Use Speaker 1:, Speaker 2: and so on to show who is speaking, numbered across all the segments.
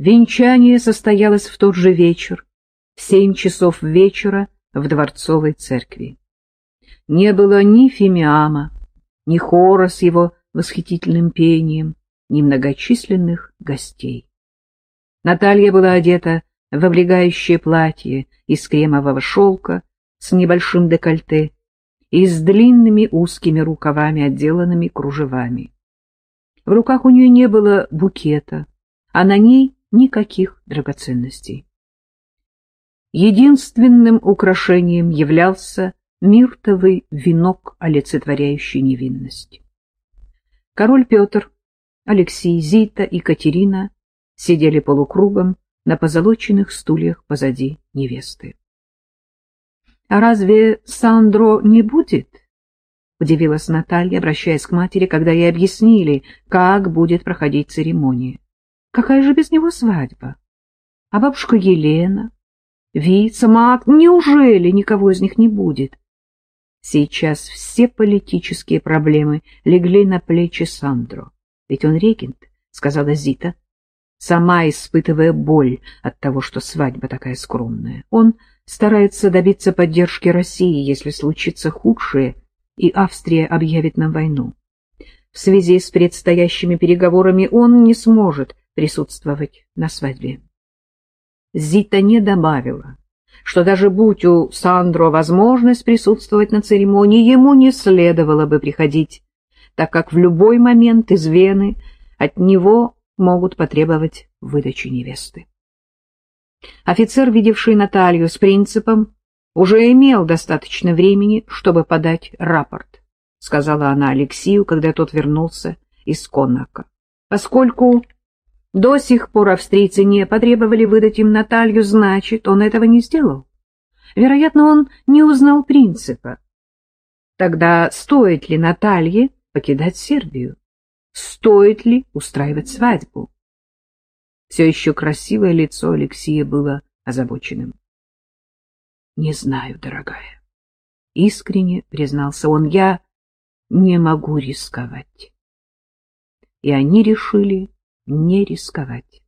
Speaker 1: Венчание состоялось в тот же вечер, в семь часов вечера в Дворцовой церкви. Не было ни Фимиама, ни хора с его восхитительным пением, ни многочисленных гостей. Наталья была одета в облегающее платье из кремового шелка с небольшим декольте и с длинными узкими рукавами, отделанными кружевами. В руках у нее не было букета, а на ней никаких драгоценностей. Единственным украшением являлся миртовый венок, олицетворяющий невинность. Король Петр, Алексей, Зита и Катерина сидели полукругом на позолоченных стульях позади невесты. — А разве Сандро не будет? — удивилась Наталья, обращаясь к матери, когда ей объяснили, как будет проходить церемония. — Какая же без него свадьба? А бабушка Елена? Вица, Мак, неужели никого из них не будет? Сейчас все политические проблемы легли на плечи Сандро. Ведь он регент, — сказала Зита, сама испытывая боль от того, что свадьба такая скромная. Он старается добиться поддержки России, если случится худшее, и Австрия объявит нам войну. В связи с предстоящими переговорами он не сможет присутствовать на свадьбе. Зита не добавила, что даже будь у Сандро возможность присутствовать на церемонии, ему не следовало бы приходить, так как в любой момент из Вены от него могут потребовать выдачи невесты. Офицер, видевший Наталью с принципом, уже имел достаточно времени, чтобы подать рапорт, сказала она Алексею, когда тот вернулся из Конака. Поскольку до сих пор австрийцы не потребовали выдать им Наталью, значит, он этого не сделал. Вероятно, он не узнал принципа. Тогда стоит ли Наталье покидать Сербию? Стоит ли устраивать свадьбу? Все еще красивое лицо Алексея было озабоченным. — Не знаю, дорогая. Искренне признался он, я не могу рисковать. И они решили не рисковать.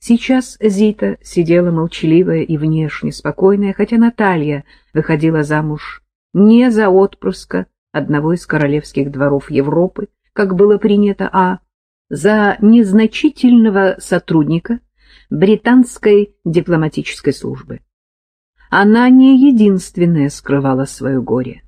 Speaker 1: Сейчас Зита сидела молчаливая и внешне спокойная, хотя Наталья выходила замуж не за отпрыска одного из королевских дворов Европы, как было принято, а за незначительного сотрудника британской дипломатической службы. Она не единственная скрывала свое горе.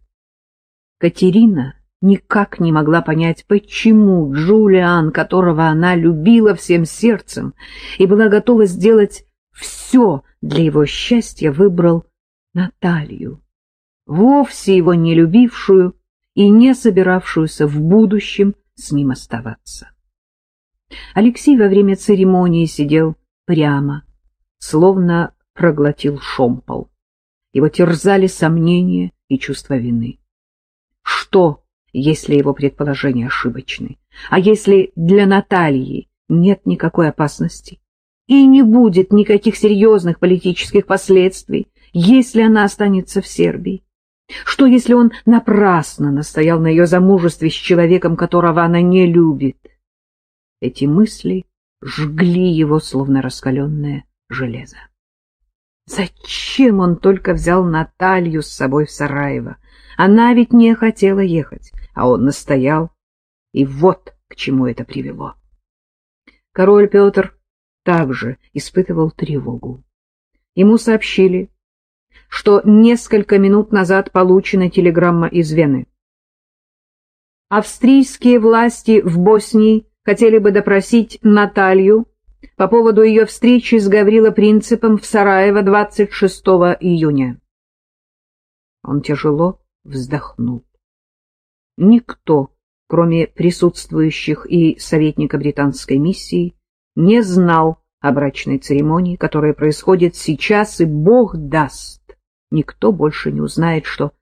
Speaker 1: Катерина никак не могла понять, почему Джулиан, которого она любила всем сердцем и была готова сделать все для его счастья, выбрал Наталью, вовсе его не любившую и не собиравшуюся в будущем с ним оставаться. Алексей во время церемонии сидел прямо, словно проглотил шомпол. Его терзали сомнения и чувство вины. Что если его предположения ошибочны, а если для Натальи нет никакой опасности и не будет никаких серьезных политических последствий, если она останется в Сербии? Что, если он напрасно настоял на ее замужестве с человеком, которого она не любит? Эти мысли жгли его, словно раскаленное железо. Зачем он только взял Наталью с собой в Сараево? Она ведь не хотела ехать а он настоял, и вот к чему это привело. Король Петр также испытывал тревогу. Ему сообщили, что несколько минут назад получена телеграмма из Вены. Австрийские власти в Боснии хотели бы допросить Наталью по поводу ее встречи с Гаврила Принципом в Сараево 26 июня. Он тяжело вздохнул. Никто, кроме присутствующих и советника британской миссии, не знал о брачной церемонии, которая происходит сейчас, и Бог даст. Никто больше не узнает, что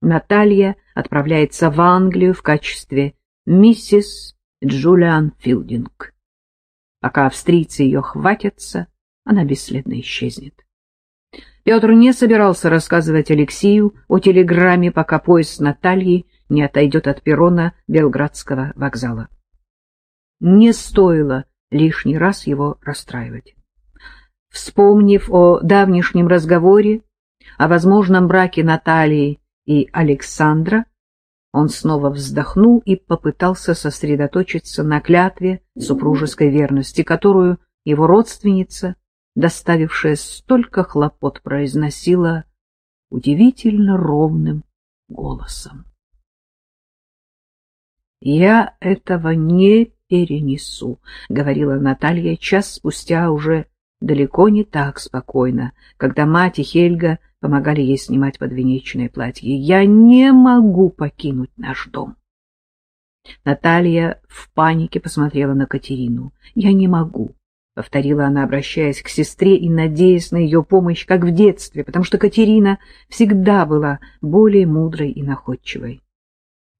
Speaker 1: Наталья отправляется в Англию в качестве миссис Джулиан Филдинг. Пока австрийцы ее хватятся, она бесследно исчезнет. Петр не собирался рассказывать Алексею о телеграмме, пока поезд Натальи не отойдет от перрона Белградского вокзала. Не стоило лишний раз его расстраивать. Вспомнив о давнишнем разговоре, о возможном браке Натальи и Александра, он снова вздохнул и попытался сосредоточиться на клятве супружеской верности, которую его родственница, доставившая столько хлопот, произносила удивительно ровным голосом. «Я этого не перенесу», — говорила Наталья час спустя уже далеко не так спокойно, когда мать и Хельга помогали ей снимать подвенечное платье. «Я не могу покинуть наш дом». Наталья в панике посмотрела на Катерину. «Я не могу», — повторила она, обращаясь к сестре и надеясь на ее помощь, как в детстве, потому что Катерина всегда была более мудрой и находчивой.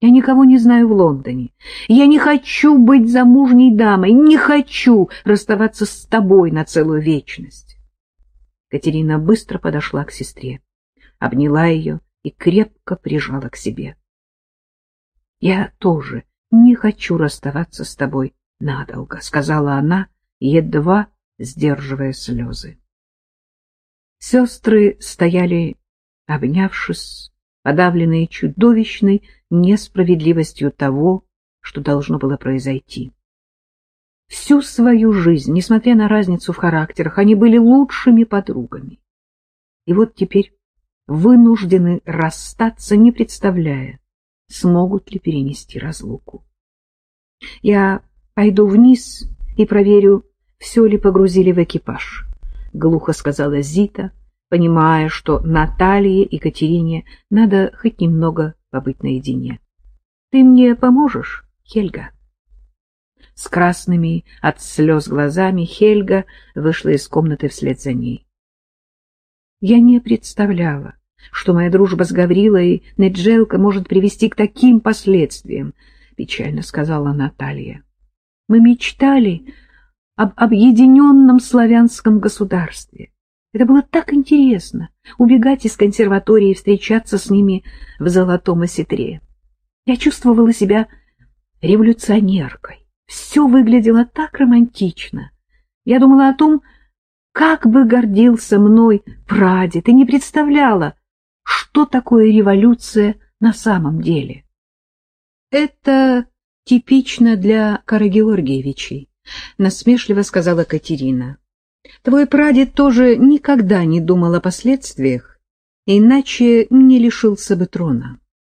Speaker 1: Я никого не знаю в Лондоне. Я не хочу быть замужней дамой, не хочу расставаться с тобой на целую вечность. Катерина быстро подошла к сестре, обняла ее и крепко прижала к себе. — Я тоже не хочу расставаться с тобой надолго, — сказала она, едва сдерживая слезы. Сестры стояли, обнявшись, подавленные чудовищной несправедливостью того, что должно было произойти. Всю свою жизнь, несмотря на разницу в характерах, они были лучшими подругами. И вот теперь вынуждены расстаться, не представляя, смогут ли перенести разлуку. Я пойду вниз и проверю, все ли погрузили в экипаж, — глухо сказала Зита, понимая, что Наталье и Катерине надо хоть немного побыть наедине. — Ты мне поможешь, Хельга? С красными от слез глазами Хельга вышла из комнаты вслед за ней. Я не представляла, что моя дружба с Гаврилой Неджелко может привести к таким последствиям, — печально сказала Наталья. Мы мечтали об объединенном славянском государстве. Это было так интересно — убегать из консерватории и встречаться с ними в золотом осетре. Я чувствовала себя революционеркой. Все выглядело так романтично. Я думала о том, как бы гордился мной прадед, и не представляла, что такое революция на самом деле. Это типично для Карагеоргиевичей, насмешливо сказала Катерина. Твой прадед тоже никогда не думал о последствиях, иначе не лишился бы трона.